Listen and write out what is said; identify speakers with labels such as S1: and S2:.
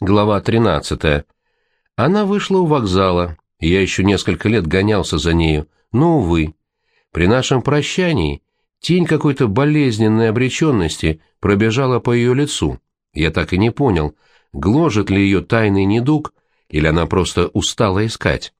S1: Глава 13. Она вышла у вокзала, я еще несколько лет гонялся за нею, но, увы. При нашем прощании тень какой-то болезненной обреченности пробежала по ее лицу. Я так и не понял, гложет ли ее тайный недуг, или она просто устала искать.